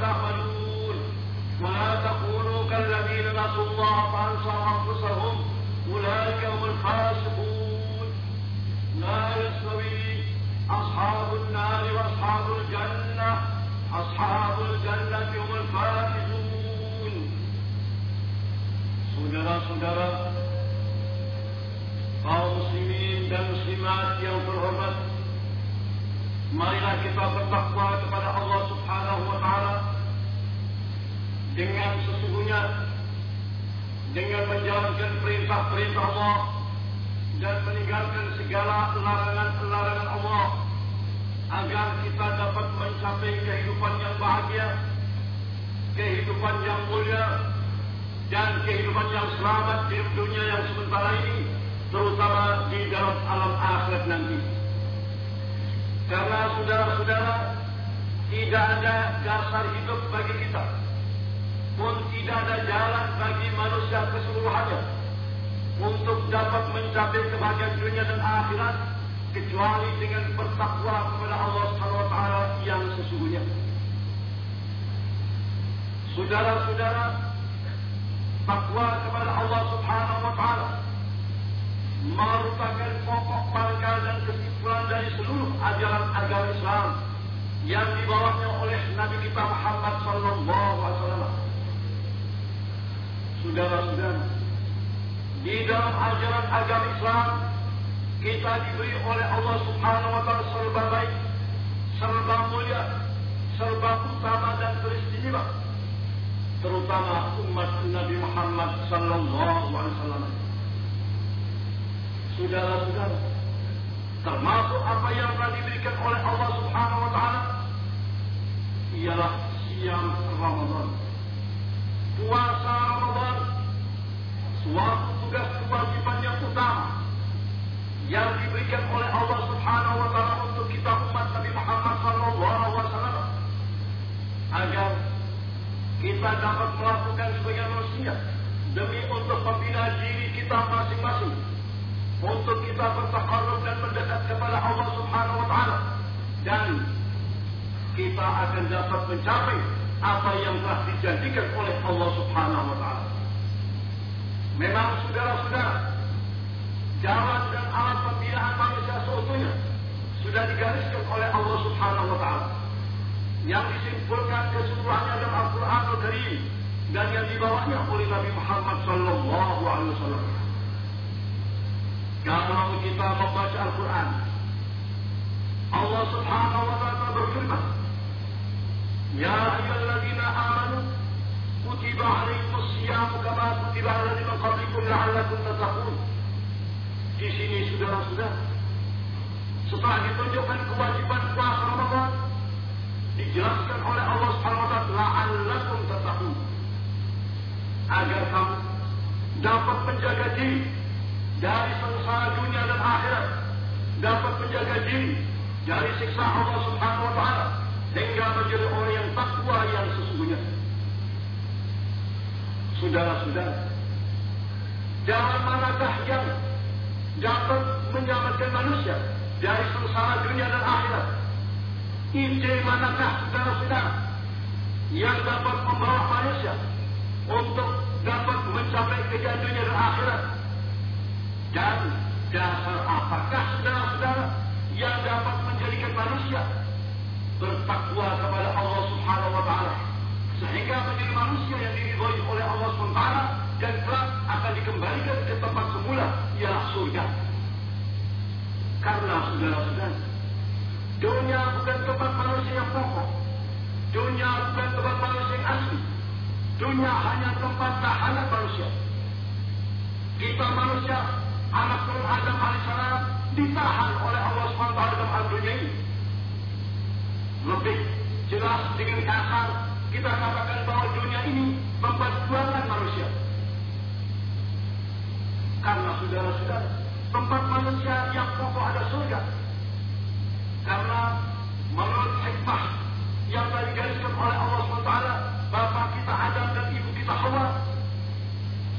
تعملون. ولا تكونوا كالذين نسوا الله فأنسوا أنفسهم. أولئك هم الفاسقون. لا يستوي أصحاب النار وأصحاب الجنة. أصحاب الجنة هم الفائزون. Saudara-saudara kaum muslimin dan muslimat yang berhormat marilah kita bertakwa menjalankan perintah-perintah Allah dan meninggalkan segala larangan-larangan Allah agar kita dapat mencapai kehidupan yang bahagia, kehidupan yang mulia, dan kehidupan yang selamat di dunia yang sementara ini, terutama di dalam alam akhirat nanti. Karena saudara-saudara, tidak ada dasar hidup bagi kita, pun tidak ada jalan bagi manusia keseluruhannya untuk dapat mencapai kebahagiaan dunia dan akhirat kecuali dengan bertakwa kepada Allah Subhanahu wa taala yang sesungguhnya. Saudara-saudara, takwa kepada Allah Subhanahu wa taala merupakan pokok pangkal dan kesimpulan dari seluruh ajaran agama Islam yang dibawanya oleh Nabi kita Muhammad sallallahu alaihi wasallam. Saudara-saudara, di dalam ajaran agama Islam kita diberi oleh Allah Subhanahu wa taala serba baik, serba mulia, serba utama dan beristimewa terutama umat Nabi Muhammad sallallahu alaihi wasallam. Saudara-saudara, termasuk apa yang telah diberikan oleh Allah Subhanahu wa taala ialah siam Ramadan. Puasa Ramadan suatu tugas kewajiban yang utama yang diberikan oleh Allah Subhanahu wa taala untuk kita umat Nabi Muhammad sallallahu alaihi wasallam agar kita dapat melakukan sebagai manusia demi untuk membina diri kita masing-masing untuk kita bertakarub dan mendekat kepada Allah Subhanahu wa taala. Dan kita akan dapat mencapai apa yang telah dijanjikan oleh Allah Subhanahu Kita membaca Al-Quran, Allah Subhanahu Wa Taala berfirman, Ya ayyuhalladzina amanu kutiba alaikum siyam kama kutiba ala ladzina qablikum la'allakum tattaqun. Di sini saudara-saudara, setelah ditunjukkan kewajiban puasa Ramadan, dijelaskan oleh Allah Subhanahu wa taala la'allakum tattaqun agar kamu dapat menjaga diri dari sengsara dunia dan akhirat dapat menjaga diri dari siksa Allah Subhanahu wa taala hingga menjadi orang yang takwa yang sesungguhnya. Saudara-saudara jalan manakah yang dapat menyelamatkan manusia dari sengsara dunia dan akhirat? Ide manakah saudara-saudara yang dapat membawa manusia untuk dapat mencapai kejayaan dunia dan akhirat dasar apakah saudara-saudara yang dapat menjadikan manusia bertakwa kepada Allah Subhanahu wa taala sehingga menjadi manusia yang diridhoi oleh Allah Subhanahu dan kelak akan dikembalikan ke tempat semula ialah surga karena saudara-saudara Dunia bukan tempat manusia yang pokok. Dunia bukan tempat manusia yang asli. Dunia hanya tempat tahanan manusia. Kita manusia, anak turun Adam alaihissalam ditahan oleh Allah SWT dalam alam dunia ini. Lebih jelas dengan kasar kita katakan bahwa dunia ini memperjuangkan manusia. Karena saudara-saudara, tempat manusia yang pokok ada surga. Karena menurut hikmah yang telah digariskan oleh Allah SWT, bapak kita Adam dan ibu kita Hawa,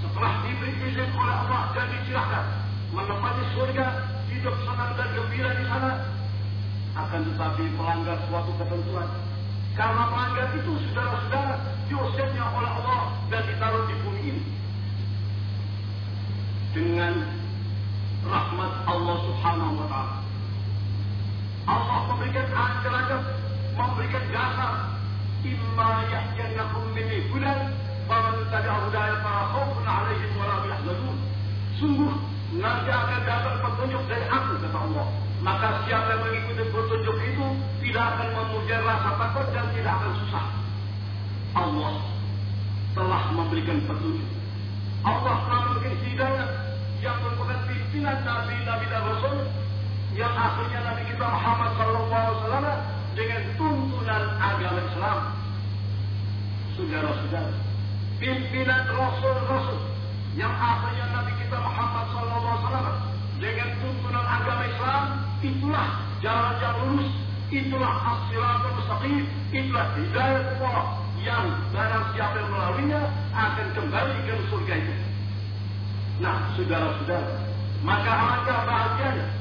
setelah diberi izin oleh Allah dan disilahkan menempati surga, hidup senang dan gembira di sana, akan tetapi melanggar suatu ketentuan. Karena melanggar itu saudara-saudara diusirnya oleh Allah dan ditaruh di bumi ini. Dengan rahmat Allah subhanahu wa ta'ala. Allah memberikan ajar-ajar, memberikan dasar. Imma yahjanakum minni hudan, faman tabi'a hudaya para khawfun alaihim wa la yahzanun. Sungguh nanti akan datang petunjuk dari aku kata Allah. Maka siapa yang mengikuti petunjuk itu tidak akan memuja rasa takut dan tidak akan susah. Allah telah memberikan petunjuk. Allah telah memberikan hidayah yang merupakan pimpinan Nabi-Nabi dan Rasul yang akhirnya Nabi kita Muhammad SAW dengan tuntunan agama Islam. Saudara-saudara, pimpinan Rasul-Rasul yang hidayah Allah yang barang siapa yang melaluinya akan kembali ke surga itu nah saudara-saudara maka alangkah bahagianya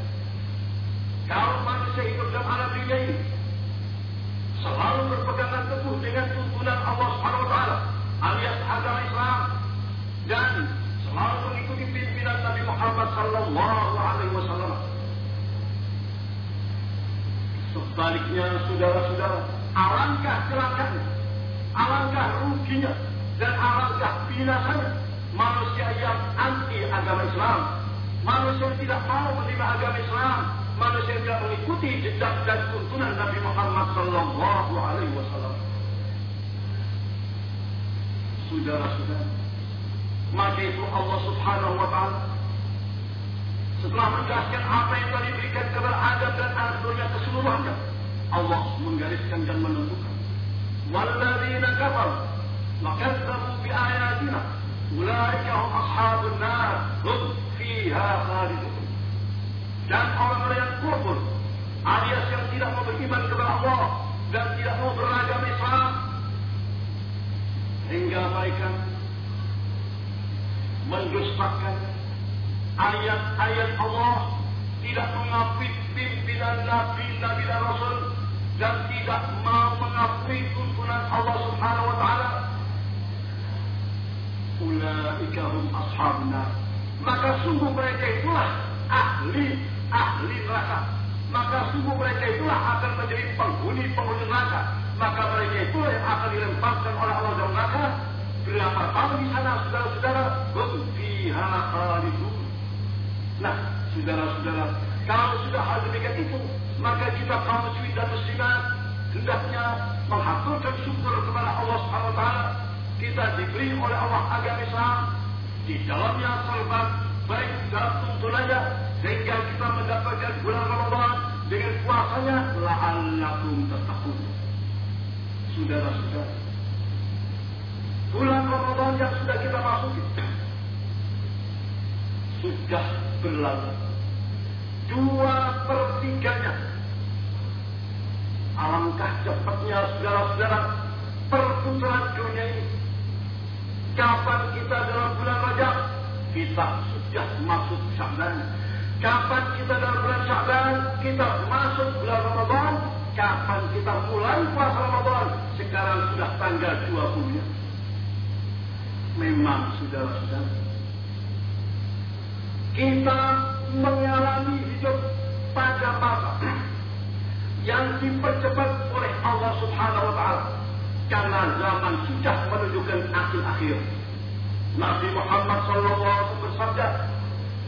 mengikuti jejak dan tuntunan Nabi Muhammad sallallahu alaihi wasallam. Saudara-saudara, maka itu Allah subhanahu wa ta'ala setelah menjelaskan apa yang telah diberikan kepada Adam dan anak keseluruhannya Allah menggariskan dan menentukan walladzina kafar وكذبوا بآياتنا أولئك هم أصحاب النار هم فيها خالدون dan orang-orang yang kufur alias yang tidak mau beriman kepada Allah dan tidak mau beragama Islam hingga mereka mendustakan ayat-ayat Allah, tidak mengakui pimpinan Nabi, Nabi dan Rasul, dan tidak mau mengakui tuntunan Allah Subhanahu wa taala. Ulaika hum ashabna. Maka sungguh mereka itulah ahli ahli neraka. Maka sungguh mereka itulah akan menjadi penghuni-penghuni neraka. Maka mereka itulah yang akan dilemparkan oleh Allah dalam neraka. Berapa tahun di sana saudara-saudara? Hum fiha khalidun. Nah saudara-saudara kalau sudah hal demikian itu maka kita kaum muslimin dan muslimat hendaknya mengaturkan syukur kepada Allah taala. Kita diberi oleh Allah agama Islam. Di dalamnya serba baik dalam tuntunannya sehingga kita mendapatkan bulan Ramadan dengan puasanya la'allakum tattaqun. Saudara-saudara bulan Ramadan yang sudah kita masuki sudah berlalu. Dua pertiganya alangkah cepatnya saudara-saudara perputaran dunia ini. Kapan kita dalam bulan Rajab? Kita sudah masuk Syaban kapan kita dalam bulan Syaban kita masuk bulan Ramadan kapan kita mulai puasa Ramadan sekarang sudah tanggal 20 nya memang saudara-saudara kita mengalami hidup pada masa yang dipercepat oleh Allah Subhanahu wa taala karena zaman sudah menunjukkan akhir-akhir. Nabi Muhammad sallallahu alaihi wasallam bersabda,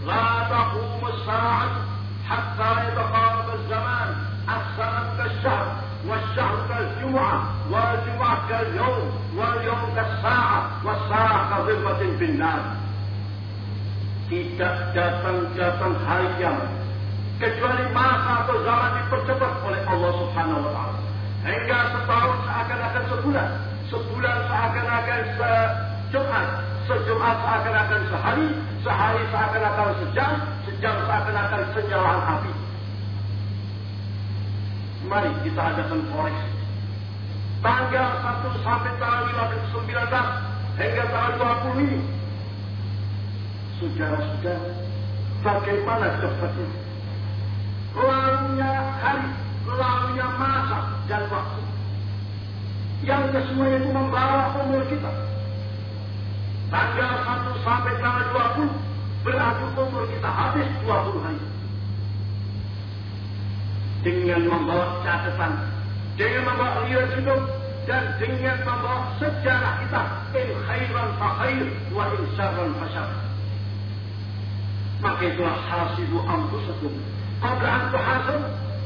"La taqum as-sa'ah hatta yataqarrab az-zaman, as-sanatu kasy-syahr, والشهر كالجمعة والجمعة كاليوم واليوم كالساعة والساعة كظلمة في النار tidak datang-datang hari kiamat kecuali masa atau zaman dipercepat oleh Allah Subhanahu wa taala hingga setahun seakan-akan sebulan sebulan seakan-akan sejumat, sejumat seakan-akan sehari, sehari seakan-akan sejam, sejam seakan-akan senyalaan api. Mari kita adakan koreksi. Tanggal 1 sampai tanggal 19 hingga tanggal 20 ini. Saudara-saudara, bagaimana cepatnya? Lalunya hari, lalunya masa dan waktu. Yang kesemuanya itu membawa umur kita. Tanggal 1 sampai tanggal 20 berarti umur kita habis 20 hari. Dengan membawa catatan, dengan membawa riwayat hidup, dan dengan membawa sejarah kita in khairan fa khair wa in syarran fa syarr. Maka itulah hasibu anfusakum. Qabla an tuhasab,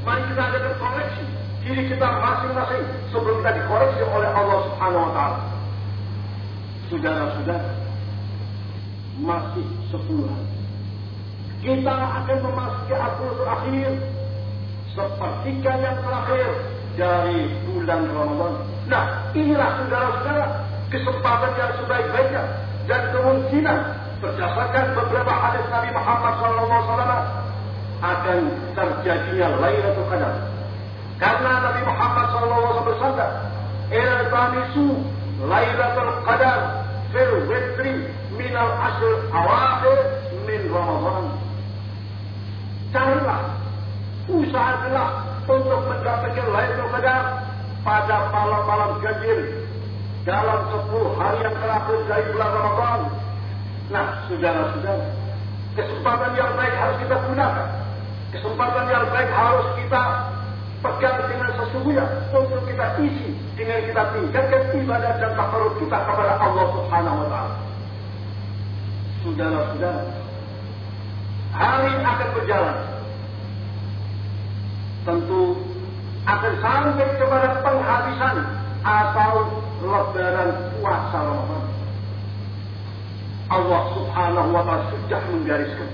mari kita ada berkoreksi diri kita masing-masing sebelum kita dikoreksi oleh Allah Subhanahu wa taala. Saudara-saudara, masih sepuluh hari. Kita akan memasuki akhir akhir sepertiga yang terakhir dari bulan Ramadan. Nah, inilah saudara-saudara kesempatan yang sebaik-baiknya dan kemungkinan berdasarkan beberapa hadis Nabi Muhammad SAW akan terjadinya Lailatul Qadar. Karena Nabi Muhammad SAW bersabda, "Iltamisu Lailatul Qadar witri min al asr awakhir min Ramadan." Carilah, usahakanlah untuk mendapatkan Lailatul Qadar pada malam-malam ganjil dalam 10 hari yang terakhir dari bulan Ramadan. Nah, saudara-saudara, kesempatan yang baik harus kita gunakan. Kesempatan yang baik harus kita pegang dengan sesungguhnya untuk kita isi dengan kita tingkatkan ibadah dan takarut kita kepada Allah Subhanahu wa taala. Saudara-saudara, hari akan berjalan. Tentu akan sampai kepada penghabisan atau lebaran puasa Ramadan. Allah Subhanahu wa taala sudah menggariskan.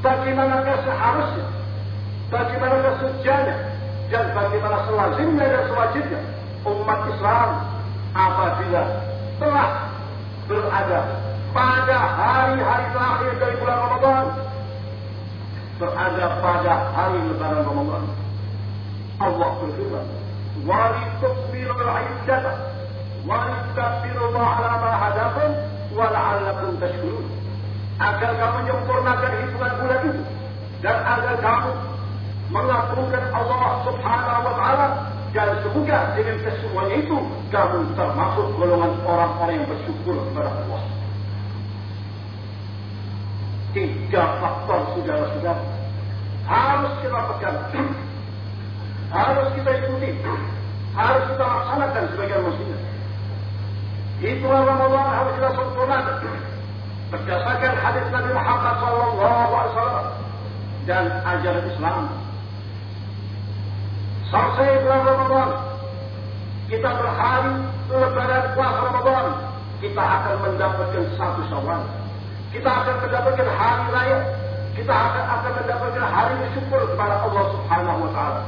Bagaimanakah seharusnya, bagaimanakah sejanya, dan bagaimana selazimnya dan sewajibnya umat Islam apabila telah berada pada hari-hari terakhir dari bulan Ramadan berada pada hari lebaran Ramadan. Allah berfirman, "Wali tukmilu al-iddata, wali tukmilu ala ma hadakum, wa la'allakum tashkurun." Agar kamu menyempurnakan hitungan bulan itu dan agar kamu mengagungkan Allah Subhanahu wa taala dan semoga dengan kesemuanya itu kamu termasuk golongan orang-orang yang bersyukur kepada Allah. Tiga faktor saudara-saudara harus kita pegang, harus kita ikuti, harus kita laksanakan sebagai muslim. Itulah Ramadan harus kita sempurnakan berdasarkan hadis Nabi Muhammad SAW dan ajaran Islam. Selesai bulan Ramadan, kita berhari lebaran puasa Ramadan, kita akan mendapatkan satu syawal. Kita akan mendapatkan hari raya. Kita akan akan mendapatkan hari bersyukur kepada Allah Subhanahu wa taala.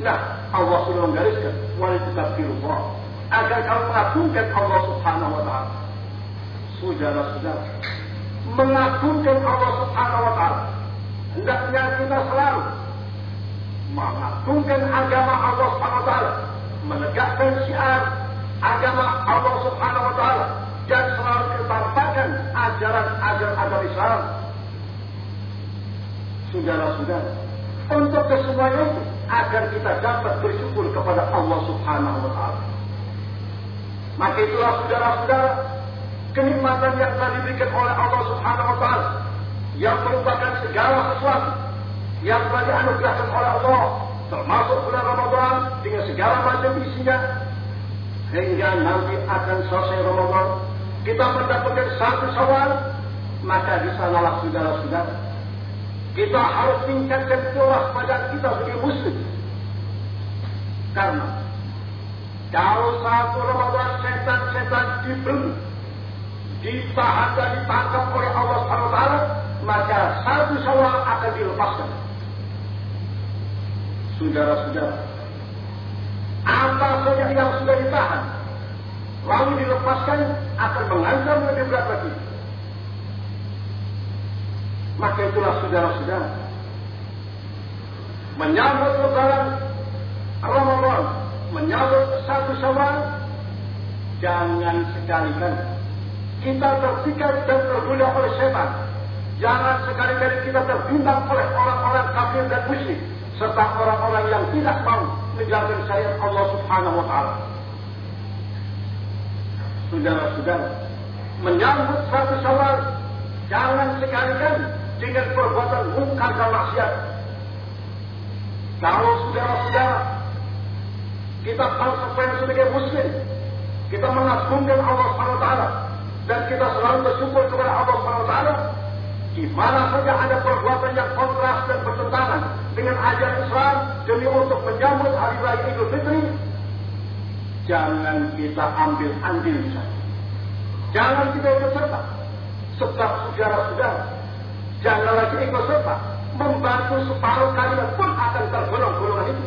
Nah, Allah sudah menggariskan wali Allah agar kamu mengagungkan Allah Subhanahu wa taala. Saudara-saudara, mengagungkan Allah Subhanahu wa taala. Hendaknya kita selalu mengagungkan agama Allah Subhanahu taala, menegakkan syiar agama Allah Subhanahu taala dan selalu ketarpakan ajaran-ajaran Islam. Saudara-saudara, untuk kesemuanya itu agar kita dapat bersyukur kepada Allah Subhanahu wa taala. Maka itulah saudara-saudara kenikmatan yang telah diberikan oleh Allah Subhanahu wa taala yang merupakan segala sesuatu yang telah dianugerahkan oleh Allah termasuk bulan Ramadan dengan segala macam isinya hingga nanti akan selesai Ramadan kita mendapatkan satu sawal maka di sanalah saudara-saudara kita harus tingkatkan pada kita sebagai muslim. Karena kalau satu Ramadan setan-setan dibeli ditahan dan ditangkap oleh Allah SWT maka satu sawal akan dilepaskan Saudara-saudara, atas saja yang sudah ditahan lalu dilepaskan akan mengancam lebih berat lagi. Maka itulah saudara-saudara menyambut lebaran Ramadan, menyambut satu Syawal, jangan sekali-kali kita terpikat dan tergoda oleh setan. Jangan sekali-kali kita terbimbang oleh orang-orang kafir dan musyrik serta orang-orang yang tidak mau menjalankan syariat Allah Subhanahu wa taala. Saudara-saudara, menyambut satu Syawal jangan sekali-kali dengan perbuatan mungkar dan maksiat. Kalau saudara-saudara kita falsafah sebagai muslim, kita mengagungkan Allah SWT dan kita selalu bersyukur kepada Allah SWT di mana saja ada perbuatan untuk menyambut hari raya Idul Fitri, jangan kita ambil andil di sana. Jangan kita ikut serta. Sebab saudara-saudara, jangan lagi ikut serta. Membantu separuh kalimat pun akan tergolong golongan itu.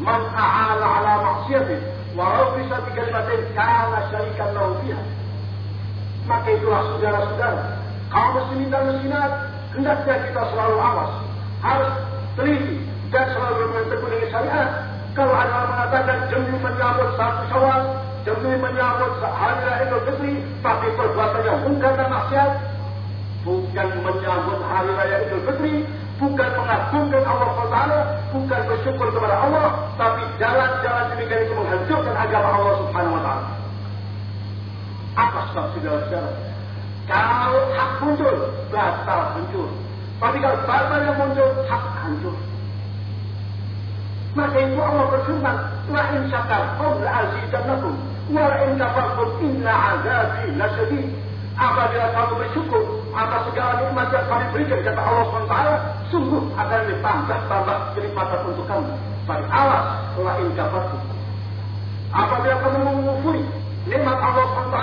Man a'ala ala maksiatin. Walau bisa dikalimatin kana syarikan lahu fiha. Maka itulah saudara-saudara. Kaum muslimin dan muslimat, hendaknya kita selalu awas. Harus teliti dan selalu dengan syariat kalau ada mengatakan demi menyambut satu syawal, demi menyambut hari raya Idul Fitri, tapi perbuatannya bukan maksiat, bukan menyambut hari raya Idul Fitri, bukan mengagungkan Allah SWT, bukan bersyukur kepada Allah, tapi jalan-jalan demikian itu menghancurkan agama Allah Subhanahu Wa Taala. Apa sebab saudara-saudara? Kalau hak muncul, batal hancur. Tapi kalau batal yang muncul, hak hancur. Maka itu Allah berfirman, "La in syakartum la azidannakum, wa la in kafartum inna azabi lasyadid." Apabila kamu bersyukur atas segala nikmat yang kami berikan kata Allah SWT, sungguh akan ditambah-tambah kenikmatan untuk kamu. Tapi awas, la in kafartum. Apabila kamu mengufuri nikmat Allah SWT,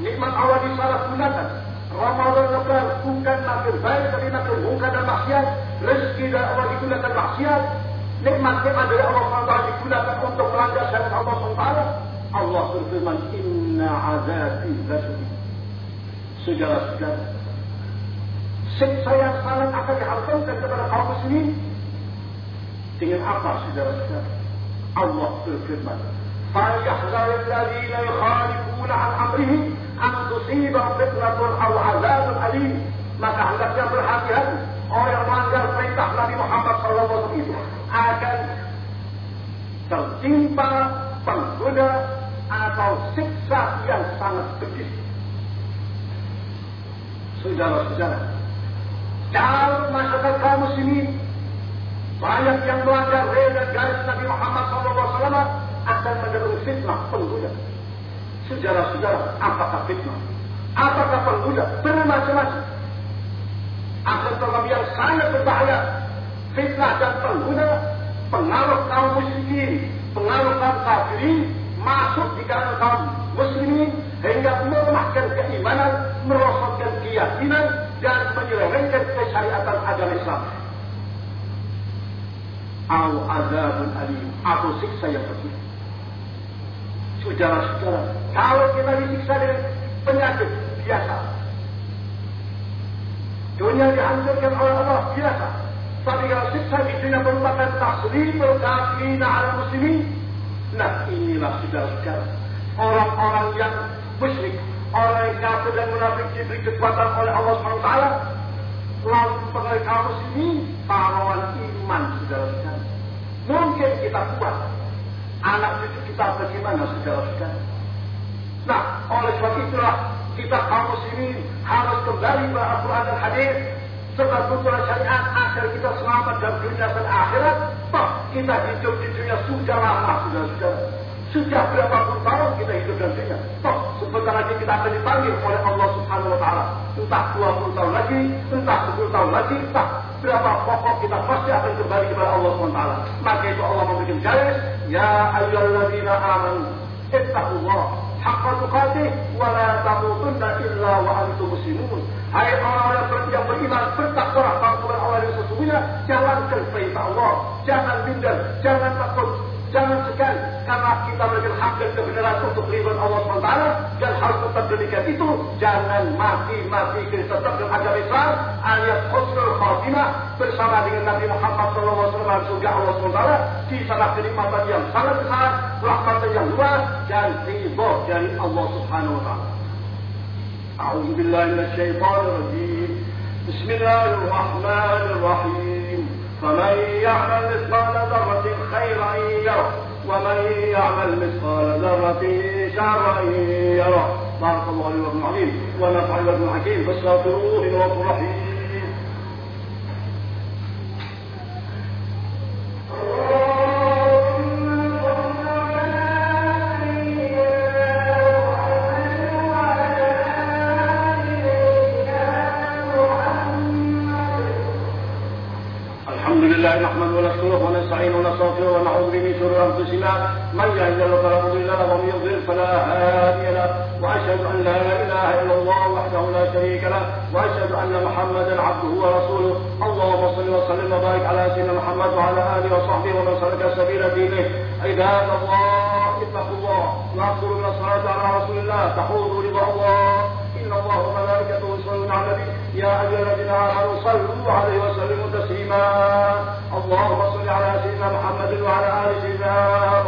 nikmat Allah disalahgunakan, Ramadan lebar bukan nakir baik tapi nakir mungkar dan maksiat, rezeki dan Allah digunakan maksiat, nikmat-nikmat dari Allah SWT digunakan untuk melanggar syariat Allah SWT, Allah berfirman, Inna azabi lasyadid. Saudara-saudara, siksa yang sangat akan diharapkan kepada kaum muslimin. Dengan apa, saudara-saudara? Allah berfirman, فَلْيَحْذَرِ الَّذِينَ يُخَالِفُونَ عَنْ أَمْرِهِ أَنْ تُصِيبَهُمْ فِتْنَةٌ أَوْ عَذَابٌ أَلِيمٌ Maka hendaknya berhati-hati orang yang melanggar perintah Nabi Muhammad SAW itu akan tertimpa penggoda atau siksa yang sangat pedih. Saudara-saudara, kalau masyarakat kaum muslimin banyak yang melanggar reda garis Nabi Muhammad SAW akan menjadi fitnah penggoda. Saudara-saudara, apakah fitnah? Apakah penggoda? Bermacam-macam. Akan tetapi yang sangat berbahaya fitnah dan pengguna pengaruh kaum musyrikin, pengaruh kaum kafirin masuk di kalangan kaum muslimin hingga melemahkan keimanan, merosotkan keyakinan dan menyelewengkan kesyariatan agama Islam. Au azabun alim atau siksa yang pedih. Saudara-saudara, kalau kita disiksa dengan penyakit biasa, dunia dihancurkan oleh Allah biasa, tapi kalau di dunia merupakan taslimul kafirina ala muslimin. Nah inilah saudara-saudara. Orang-orang yang musyrik, orang yang kafir dan munafik diberi kekuatan oleh Allah SWT. Lalu pengaruh kaum muslimin, pahlawan iman saudara-saudara. Mungkin kita kuat. Anak cucu kita bagaimana saudara-saudara. Nah, oleh sebab itulah kita kaum muslimin harus kembali ke Al-Quran dan Hadis serta tuntunan syariat agar kita selamat dalam dunia dan akhirat. Toh kita hidup di dunia sudah lama, sudah sudah sudah berapa puluh tahun kita hidup dalam dunia. Toh sebentar lagi kita akan dipanggil oleh Allah Subhanahu Wa Taala. Entah 20 tahun lagi, entah 10 tahun lagi, entah berapa pokok kita pasti akan kembali kepada Allah Subhanahu Wa Taala. Maka itu Allah memberikan garis, ya ayyuhalladzina amanu ittaqullah haqqa tuqatih wa la tamutunna illa wa antum muslimun. Hai orang-orang yang beriman, hak dan kebenaran untuk ridho Allah SWT dan harus tetap demikian itu. Jangan mati-mati kita tetap dengan agama Islam alias khusnul khatimah bersama dengan Nabi Muhammad SAW surga Allah SWT di sana kenikmatan yang sangat besar, rahmatan yang luas dan ridho dari Allah Subhanahu wa taala. أعوذ بالله من الشيطان الرجيم بسم الله الرحمن الرحيم فمن يعمل مثقال ذرة خيرا يره ومن يعمل مثقال ذرة شرا يره. بارك الله لي ولكم العظيم ونفعل بكم الحكيم فاستغفروه إنه غفور رحيم وأشهد أن محمدا عبده ورسوله. اللهم صل وسلم وبارك على سيدنا محمد وعلى آله وصحبه ومن سلك سبيل دينه. عباد الله اتقوا الله. واكثروا من الصلاة على رسول الله. تحوزوا رضا الله. إن الله وملائكته يصلون على النبي. يا أيها الذين آمنوا صلوا عليه وسلموا تسليما. اللهم صل على سيدنا محمد وعلى آل سيدنا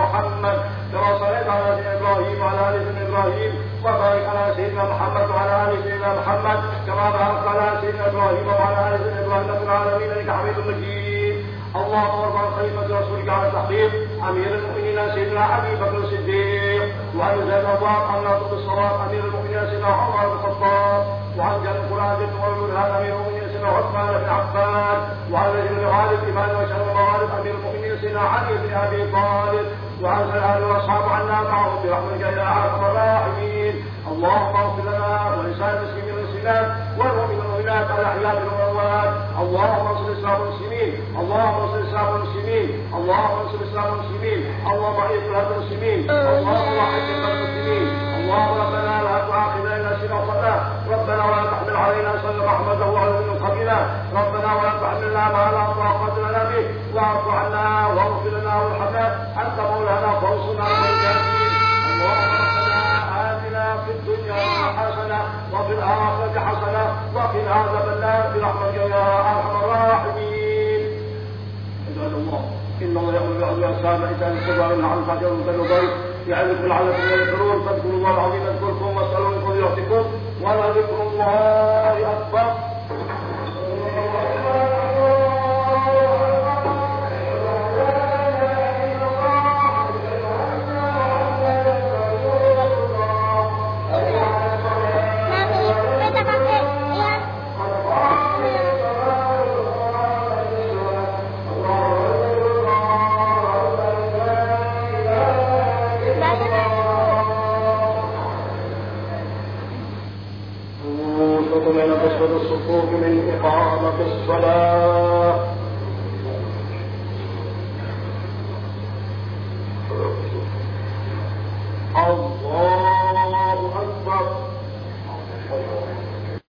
محمد كما صليت على سيدنا إبراهيم وعلى آل سيدنا إبراهيم. وبارك سيدنا محمد وعلى آل سيدنا محمد كما باركت على سيدنا إبراهيم وعلى آل سيدنا إبراهيم في العالمين إنك حميد مجيد. اللهم ارفع خليفة رسولك على تحقيق. أمير المؤمنين سيدنا أبي بكر الصديق. وعن زيد الله عن ناطق الصواب أمير المؤمنين سيدنا عمر بن الخطاب. وعن جل القرآن جل والولهان أمير المؤمنين سيدنا عثمان بن عفان. وعن رجل غالب امام وشهر المغارب أمير المؤمنين سيدنا علي بن أبي طالب. وعن الأهل واصحاب عنا معهم برحمتك يا أرحم الراحمين. اللهم اغفر لنا ولسائر المسلمين والمسلمات والمؤمنين والمؤمنات الأحياء منهم والأموات. اللهم انصر الإسلام والمسلمين. اللهم انصر الإسلام والمسلمين. اللهم انصر الإسلام والمسلمين. اللهم اعز بلاد المسلمين. اللهم بلاد المسلمين. اللهم ربنا لا تؤاخذنا نسينا وخطانا ربنا ولا تحمل علينا صلى رحمته وعلى من قبلنا ربنا ولا تحملنا ما لا طاقه لنا به. واعف عنا واغفر لنا وارحمنا. أنت مولانا فانصرنا وفي الآخرة حسنة وقنا عذاب النار برحمتك يا أرحم الراحمين. عباد الله إن الله يأمر بالعدل والإحسان وإيتاء ذي القربى وينهى عن الفحشاء والمنكر والبغي يعظكم لعلكم تذكرون فاذكروا الله العظيم يذكركم واسألوه من فضله يعطيكم ولذكر الله أكبر. من إقامة الصلاة.